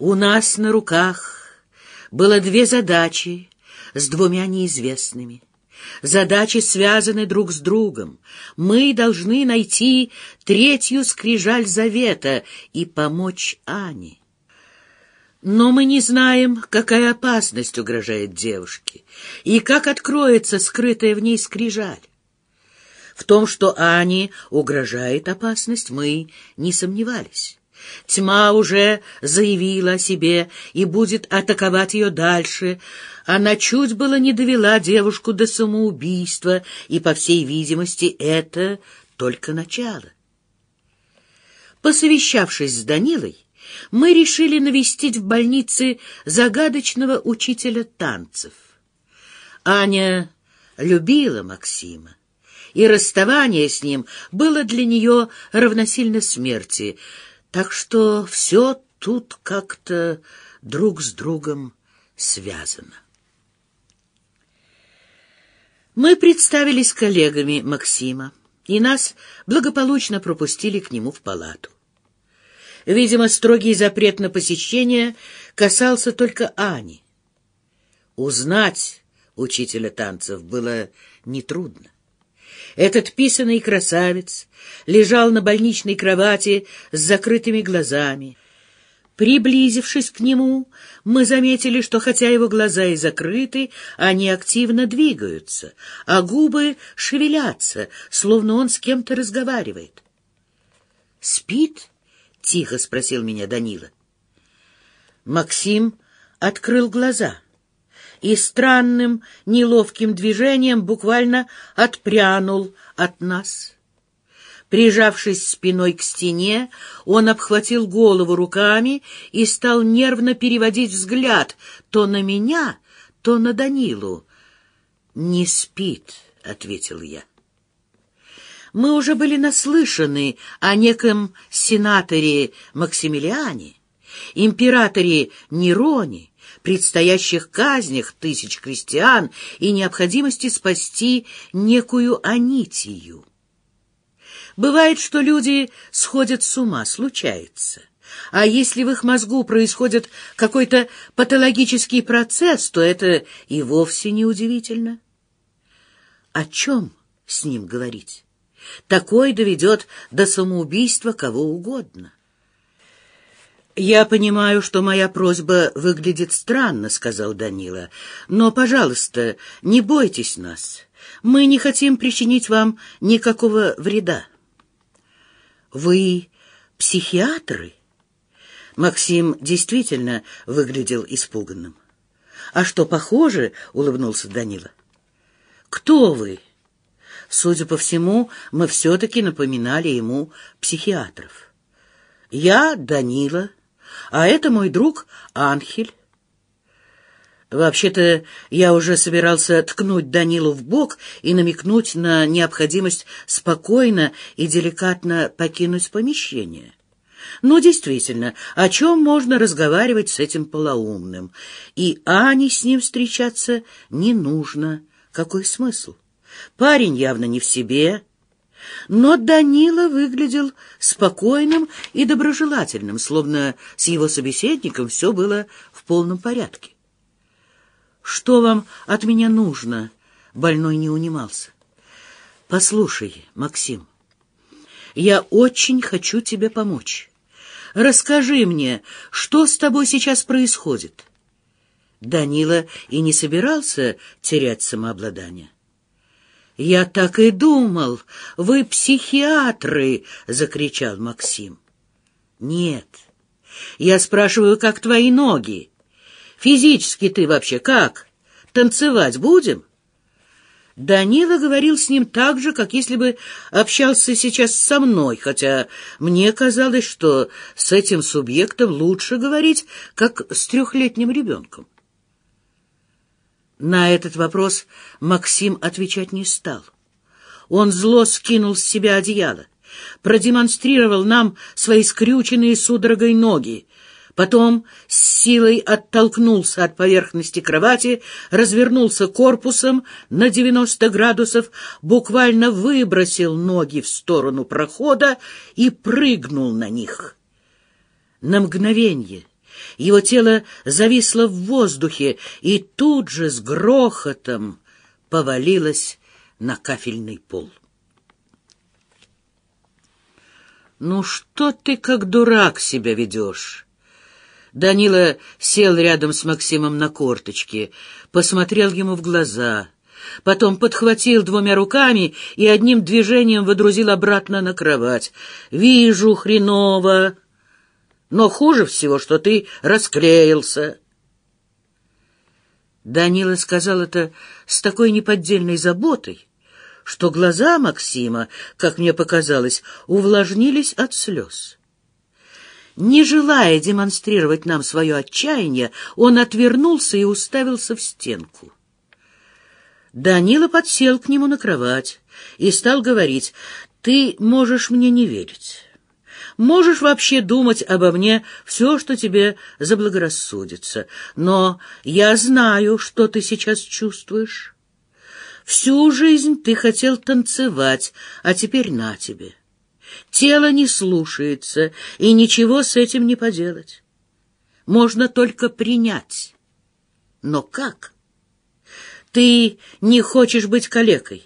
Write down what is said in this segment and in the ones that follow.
У нас на руках было две задачи с двумя неизвестными. Задачи связаны друг с другом. Мы должны найти третью скрижаль завета и помочь Ане. Но мы не знаем, какая опасность угрожает девушке и как откроется скрытая в ней скрижаль. В том, что Ане угрожает опасность, мы не сомневались. Тьма уже заявила о себе и будет атаковать ее дальше. Она чуть было не довела девушку до самоубийства, и, по всей видимости, это только начало. Посовещавшись с Данилой, мы решили навестить в больнице загадочного учителя танцев. Аня любила Максима, и расставание с ним было для нее равносильно смерти, так что все тут как-то друг с другом связано. Мы представились коллегами Максима, и нас благополучно пропустили к нему в палату. Видимо, строгий запрет на посещение касался только Ани. Узнать учителя танцев было нетрудно. Этот писанный красавец лежал на больничной кровати с закрытыми глазами. Приблизившись к нему, мы заметили, что хотя его глаза и закрыты, они активно двигаются, а губы шевелятся, словно он с кем-то разговаривает. «Спит?» — тихо спросил меня Данила. Максим открыл глаза и странным, неловким движением буквально отпрянул от нас. Прижавшись спиной к стене, он обхватил голову руками и стал нервно переводить взгляд то на меня, то на Данилу. «Не спит», — ответил я. Мы уже были наслышаны о неком сенаторе Максимилиане, императоре Нероне, предстоящих казнях тысяч крестьян и необходимости спасти некую Анитию. Бывает, что люди сходят с ума, случается. А если в их мозгу происходит какой-то патологический процесс, то это и вовсе не удивительно. О чем с ним говорить? Такой доведет до самоубийства кого угодно. «Я понимаю, что моя просьба выглядит странно», — сказал Данила. «Но, пожалуйста, не бойтесь нас. Мы не хотим причинить вам никакого вреда». «Вы психиатры?» Максим действительно выглядел испуганным. «А что, похоже?» — улыбнулся Данила. «Кто вы?» Судя по всему, мы все-таки напоминали ему психиатров. «Я Данила, а это мой друг Анхель». Вообще-то я уже собирался ткнуть Данилу в бок и намекнуть на необходимость спокойно и деликатно покинуть помещение. Но действительно, о чем можно разговаривать с этим полоумным? И Ане с ним встречаться не нужно. Какой смысл? Парень явно не в себе, но Данила выглядел спокойным и доброжелательным, словно с его собеседником все было в полном порядке. «Что вам от меня нужно?» — больной не унимался. «Послушай, Максим, я очень хочу тебе помочь. Расскажи мне, что с тобой сейчас происходит?» Данила и не собирался терять самообладание. «Я так и думал! Вы психиатры!» — закричал Максим. «Нет, я спрашиваю, как твои ноги? Физически ты вообще как? Танцевать будем?» Данила говорил с ним так же, как если бы общался сейчас со мной, хотя мне казалось, что с этим субъектом лучше говорить, как с трехлетним ребенком. На этот вопрос Максим отвечать не стал. Он зло скинул с себя одеяло, продемонстрировал нам свои скрюченные судорогой ноги, потом с силой оттолкнулся от поверхности кровати, развернулся корпусом на девяносто градусов, буквально выбросил ноги в сторону прохода и прыгнул на них. На мгновение Его тело зависло в воздухе и тут же с грохотом повалилось на кафельный пол. «Ну что ты как дурак себя ведешь?» Данила сел рядом с Максимом на корточке, посмотрел ему в глаза, потом подхватил двумя руками и одним движением водрузил обратно на кровать. «Вижу, хреново, но хуже всего, что ты расклеился». Данила сказал это с такой неподдельной заботой, что глаза Максима, как мне показалось, увлажнились от слез. Не желая демонстрировать нам свое отчаяние, он отвернулся и уставился в стенку. Данила подсел к нему на кровать и стал говорить, «Ты можешь мне не верить. Можешь вообще думать обо мне все, что тебе заблагорассудится. Но я знаю, что ты сейчас чувствуешь. Всю жизнь ты хотел танцевать, а теперь на тебе». Тело не слушается, и ничего с этим не поделать. Можно только принять. Но как? Ты не хочешь быть калекой.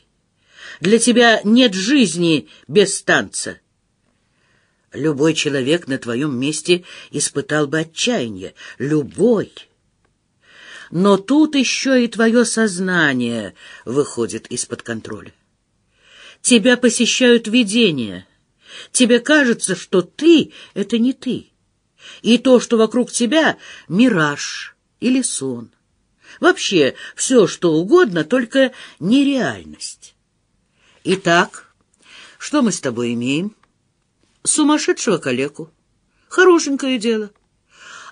Для тебя нет жизни без танца. Любой человек на твоем месте испытал бы отчаяние. Любой. Но тут еще и твое сознание выходит из-под контроля. Тебя посещают видения — Тебе кажется, что ты — это не ты. И то, что вокруг тебя — мираж или сон. Вообще все, что угодно, только нереальность. Итак, что мы с тобой имеем? Сумасшедшего калеку. Хорошенькое дело.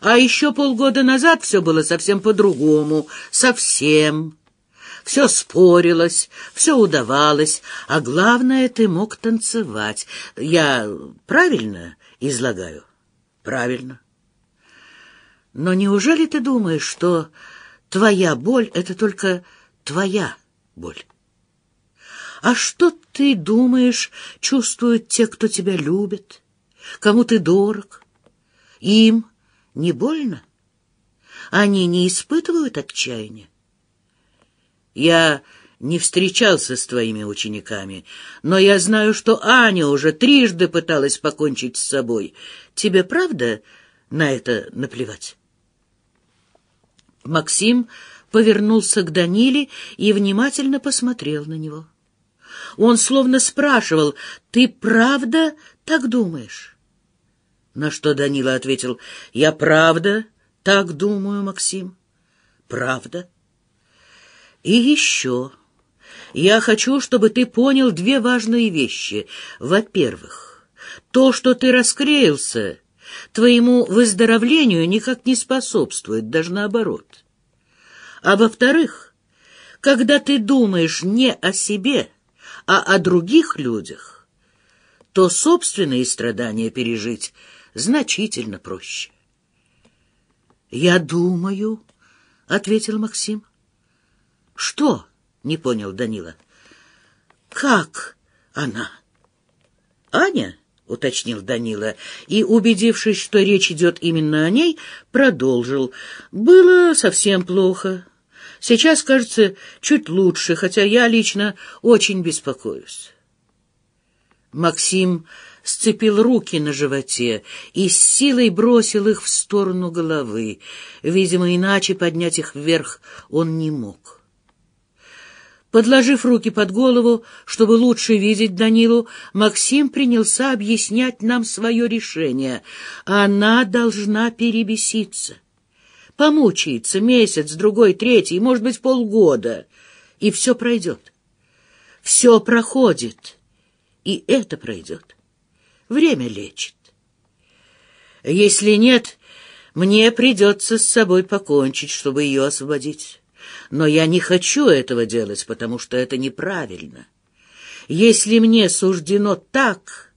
А еще полгода назад все было совсем по-другому. Совсем. Все спорилось, все удавалось, а главное, ты мог танцевать. Я правильно излагаю? Правильно. Но неужели ты думаешь, что твоя боль — это только твоя боль? А что ты думаешь, чувствуют те, кто тебя любит, кому ты дорог? Им не больно? Они не испытывают отчаяния? Я не встречался с твоими учениками, но я знаю, что Аня уже трижды пыталась покончить с собой. Тебе правда на это наплевать?» Максим повернулся к Даниле и внимательно посмотрел на него. Он словно спрашивал, «Ты правда так думаешь?» На что Данила ответил, «Я правда так думаю, Максим, правда». И еще. Я хочу, чтобы ты понял две важные вещи. Во-первых, то, что ты раскреялся, твоему выздоровлению никак не способствует, даже наоборот. А во-вторых, когда ты думаешь не о себе, а о других людях, то собственные страдания пережить значительно проще. «Я думаю», — ответил Максим. «Что?» — не понял Данила. «Как она?» «Аня?» — уточнил Данила, и, убедившись, что речь идет именно о ней, продолжил. «Было совсем плохо. Сейчас, кажется, чуть лучше, хотя я лично очень беспокоюсь». Максим сцепил руки на животе и с силой бросил их в сторону головы. Видимо, иначе поднять их вверх он не мог. Подложив руки под голову, чтобы лучше видеть Данилу, Максим принялся объяснять нам свое решение. Она должна перебеситься. Помучается месяц, другой, третий, может быть, полгода, и все пройдет. Все проходит, и это пройдет. Время лечит. Если нет, мне придется с собой покончить, чтобы ее освободить. Но я не хочу этого делать, потому что это неправильно. Если мне суждено так...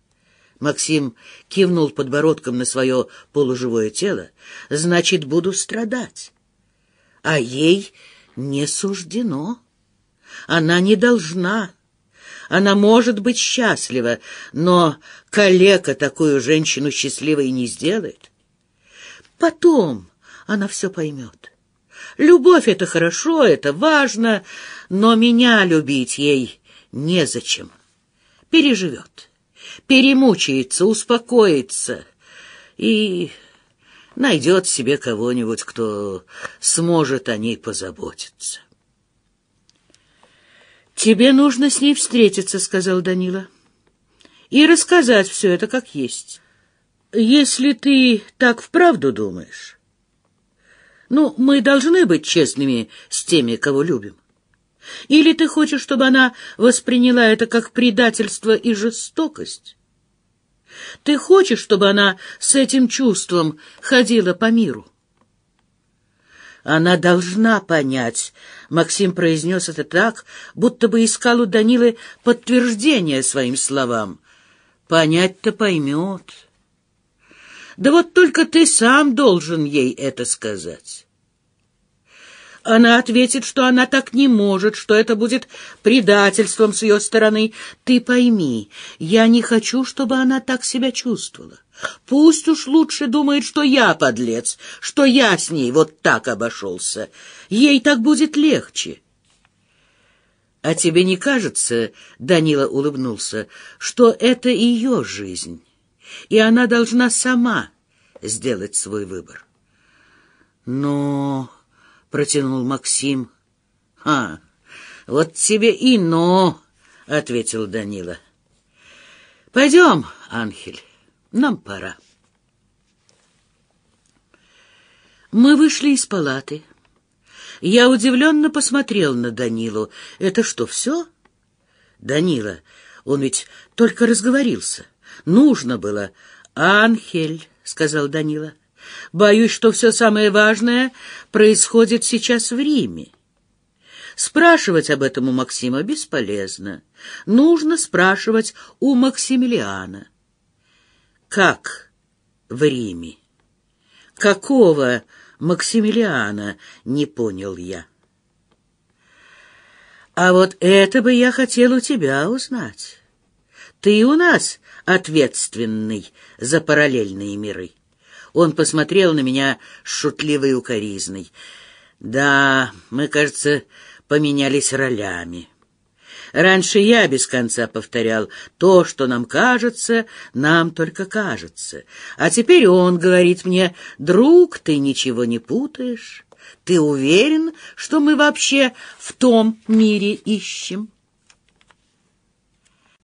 Максим кивнул подбородком на свое полуживое тело. Значит, буду страдать. А ей не суждено. Она не должна. Она может быть счастлива, но калека такую женщину счастливой не сделает. Потом она все поймет. Любовь — это хорошо, это важно, но меня любить ей незачем. Переживет, перемучается, успокоится и найдет себе кого-нибудь, кто сможет о ней позаботиться. «Тебе нужно с ней встретиться», — сказал Данила, — «и рассказать все это как есть. Если ты так вправду думаешь, ну, мы должны быть честными с теми, кого любим. Или ты хочешь, чтобы она восприняла это как предательство и жестокость? Ты хочешь, чтобы она с этим чувством ходила по миру? Она должна понять. Максим произнес это так, будто бы искал у Данилы подтверждение своим словам. Понять-то поймет. Да вот только ты сам должен ей это сказать. Она ответит, что она так не может, что это будет предательством с ее стороны. Ты пойми, я не хочу, чтобы она так себя чувствовала. Пусть уж лучше думает, что я подлец, что я с ней вот так обошелся. Ей так будет легче. — А тебе не кажется, — Данила улыбнулся, — что это ее жизнь? и она должна сама сделать свой выбор. «Но...» — протянул Максим. «А, вот тебе и «но», — ответил Данила. «Пойдем, Анхель, нам пора». Мы вышли из палаты. Я удивленно посмотрел на Данилу. «Это что, все?» «Данила, он ведь только разговорился». Нужно было. «Анхель», — сказал Данила, — «боюсь, что все самое важное происходит сейчас в Риме». Спрашивать об этом у Максима бесполезно. Нужно спрашивать у Максимилиана. Как в Риме? Какого Максимилиана, не понял я. А вот это бы я хотел у тебя узнать. Ты у нас ответственный за параллельные миры. Он посмотрел на меня с шутливой укоризной. Да, мы, кажется, поменялись ролями. Раньше я без конца повторял «то, что нам кажется, нам только кажется». А теперь он говорит мне «друг, ты ничего не путаешь». Ты уверен, что мы вообще в том мире ищем?